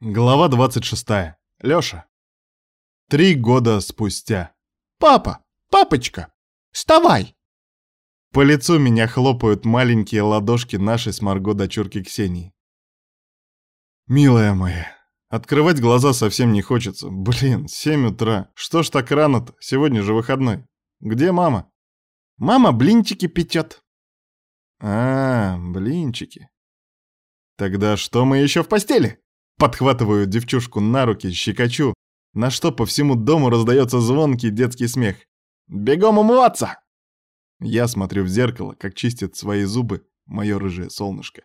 Глава 26. Лёша. Три года спустя. «Папа! Папочка! Вставай!» По лицу меня хлопают маленькие ладошки нашей с Марго дочурки Ксении. «Милая моя, открывать глаза совсем не хочется. Блин, семь утра. Что ж так рано-то? Сегодня же выходной. Где мама?» «Мама блинчики печет». «А, блинчики. Тогда что мы еще в постели?» Подхватываю девчушку на руки, щекочу, на что по всему дому раздается звонкий детский смех. «Бегом умываться!» Я смотрю в зеркало, как чистит свои зубы мое рыжее солнышко.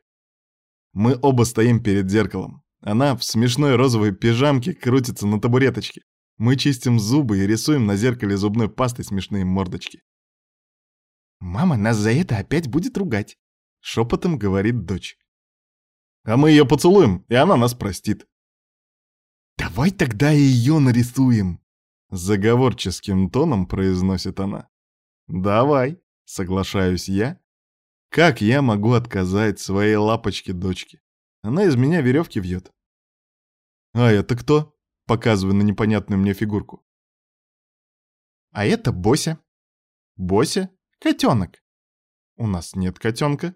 Мы оба стоим перед зеркалом. Она в смешной розовой пижамке крутится на табуреточке. Мы чистим зубы и рисуем на зеркале зубной пастой смешные мордочки. «Мама нас за это опять будет ругать», — шепотом говорит дочь. А мы ее поцелуем, и она нас простит. «Давай тогда ее нарисуем!» Заговорческим тоном произносит она. «Давай», — соглашаюсь я. «Как я могу отказать своей лапочке-дочке? Она из меня веревки вьет». «А это кто?» — показываю на непонятную мне фигурку. «А это Бося». «Бося? Котенок». «У нас нет котенка».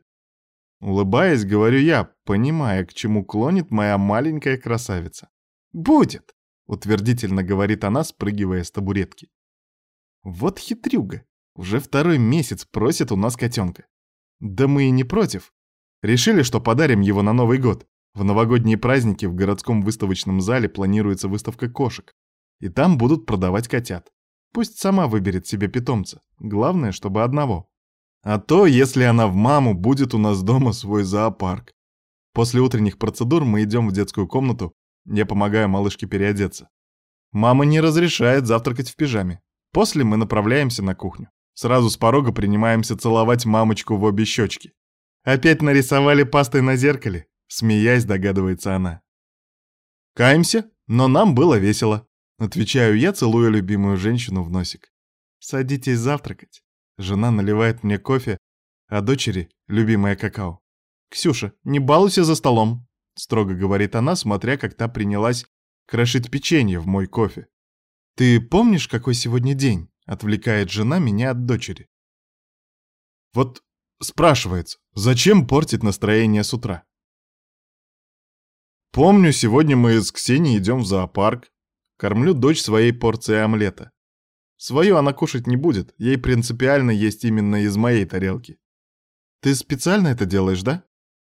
Улыбаясь, говорю я, понимая, к чему клонит моя маленькая красавица. «Будет!» — утвердительно говорит она, спрыгивая с табуретки. «Вот хитрюга. Уже второй месяц просит у нас котенка. Да мы и не против. Решили, что подарим его на Новый год. В новогодние праздники в городском выставочном зале планируется выставка кошек. И там будут продавать котят. Пусть сама выберет себе питомца. Главное, чтобы одного. А то, если она в маму, будет у нас дома свой зоопарк. После утренних процедур мы идем в детскую комнату, я помогаю малышке переодеться. Мама не разрешает завтракать в пижаме. После мы направляемся на кухню. Сразу с порога принимаемся целовать мамочку в обе щечки. Опять нарисовали пастой на зеркале? Смеясь, догадывается она. Каемся, но нам было весело. Отвечаю я, целуя любимую женщину в носик. Садитесь завтракать. Жена наливает мне кофе, а дочери — любимое какао. «Ксюша, не балуйся за столом», — строго говорит она, смотря, как та принялась крошить печенье в мой кофе. «Ты помнишь, какой сегодня день?» — отвлекает жена меня от дочери. Вот спрашивается, зачем портить настроение с утра? Помню, сегодня мы с Ксенией идем в зоопарк. Кормлю дочь своей порцией омлета. Свою она кушать не будет, ей принципиально есть именно из моей тарелки. Ты специально это делаешь, да?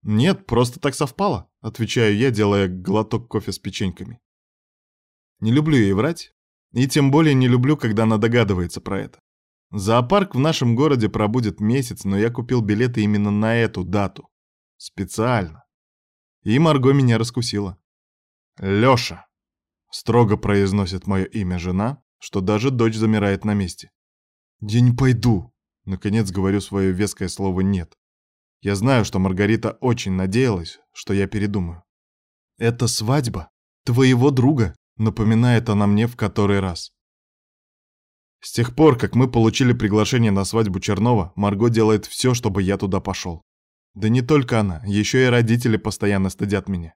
Нет, просто так совпало, отвечаю я, делая глоток кофе с печеньками. Не люблю ей врать, и тем более не люблю, когда она догадывается про это. Зоопарк в нашем городе пробудет месяц, но я купил билеты именно на эту дату. Специально. И Марго меня раскусила. Лёша. Строго произносит мое имя жена, что даже дочь замирает на месте. «Я не пойду!» Наконец говорю свое веское слово «нет». Я знаю, что Маргарита очень надеялась, что я передумаю. «Это свадьба твоего друга», — напоминает она мне в который раз. С тех пор, как мы получили приглашение на свадьбу Чернова, Марго делает все, чтобы я туда пошел. Да не только она, еще и родители постоянно стыдят меня.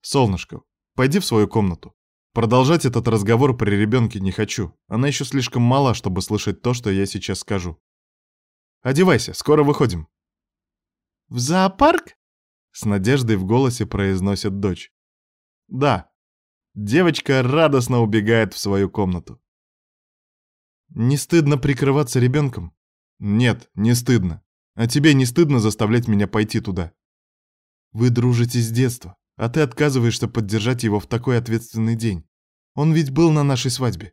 Солнышко, пойди в свою комнату. Продолжать этот разговор при ребенке не хочу. Она еще слишком мала, чтобы слышать то, что я сейчас скажу. Одевайся, скоро выходим. В зоопарк? С надеждой в голосе произносит дочь. Да. Девочка радостно убегает в свою комнату. Не стыдно прикрываться ребенком? Нет, не стыдно. А тебе не стыдно заставлять меня пойти туда? Вы дружите с детства. А ты отказываешься поддержать его в такой ответственный день. Он ведь был на нашей свадьбе.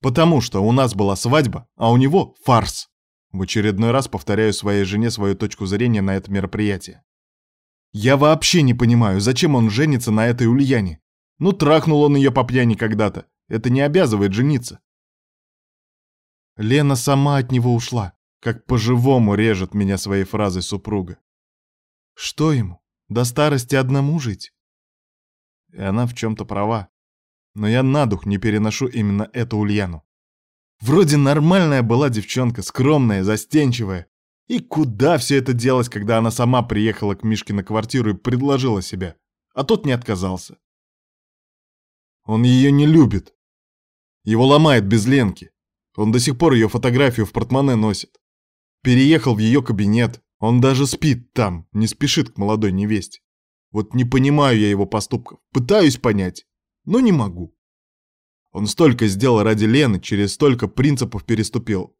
Потому что у нас была свадьба, а у него фарс. В очередной раз повторяю своей жене свою точку зрения на это мероприятие. Я вообще не понимаю, зачем он женится на этой Ульяне. Ну, трахнул он ее по пьяни когда-то. Это не обязывает жениться. Лена сама от него ушла, как по-живому режет меня своей фразой супруга. Что ему, до старости одному жить? И она в чем-то права. Но я на дух не переношу именно эту Ульяну. Вроде нормальная была девчонка, скромная, застенчивая. И куда все это делось, когда она сама приехала к Мишке на квартиру и предложила себя? а тот не отказался. Он ее не любит. Его ломает без Ленки. Он до сих пор ее фотографию в портмоне носит. Переехал в ее кабинет. Он даже спит там, не спешит к молодой невесте. Вот не понимаю я его поступков. Пытаюсь понять, но не могу. Он столько сделал ради Лены, через столько принципов переступил.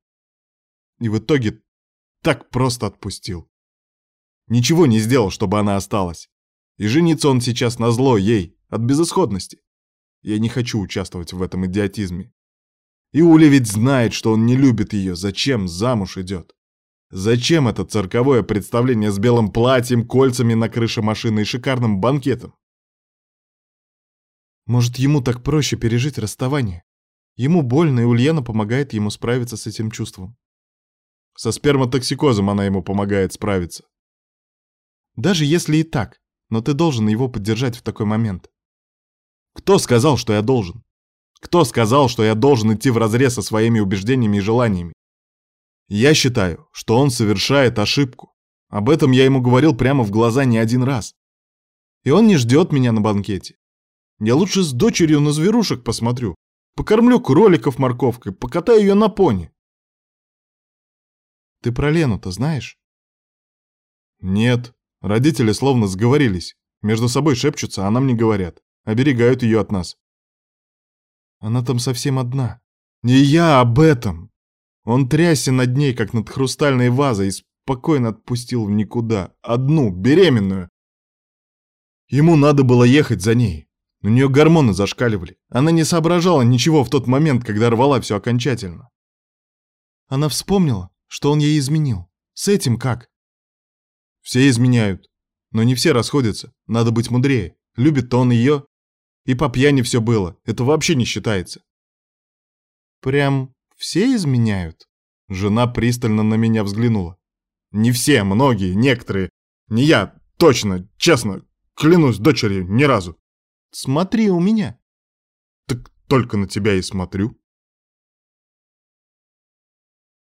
И в итоге так просто отпустил. Ничего не сделал, чтобы она осталась. И жениться он сейчас на зло ей, от безысходности. Я не хочу участвовать в этом идиотизме. И Уля ведь знает, что он не любит ее, зачем замуж идет. Зачем это цирковое представление с белым платьем, кольцами на крыше машины и шикарным банкетом? Может, ему так проще пережить расставание? Ему больно, и Ульяна помогает ему справиться с этим чувством. Со сперматоксикозом она ему помогает справиться. Даже если и так, но ты должен его поддержать в такой момент. Кто сказал, что я должен? Кто сказал, что я должен идти вразрез со своими убеждениями и желаниями? Я считаю, что он совершает ошибку. Об этом я ему говорил прямо в глаза не один раз. И он не ждет меня на банкете. Я лучше с дочерью на зверушек посмотрю. Покормлю кроликов морковкой, покатаю ее на пони. Ты про Лену-то знаешь? Нет. Родители словно сговорились. Между собой шепчутся, а нам не говорят. Оберегают ее от нас. Она там совсем одна. Не я об этом. Он трясся над ней, как над хрустальной вазой, и спокойно отпустил в никуда. Одну, беременную. Ему надо было ехать за ней. У нее гормоны зашкаливали. Она не соображала ничего в тот момент, когда рвала все окончательно. Она вспомнила, что он ей изменил. С этим как? Все изменяют. Но не все расходятся. Надо быть мудрее. Любит-то он ее. И по пьяни все было. Это вообще не считается. Прям все изменяют? Жена пристально на меня взглянула. Не все, многие, некоторые. Не я, точно, честно. Клянусь дочерью, ни разу. Смотри у меня. Так только на тебя и смотрю.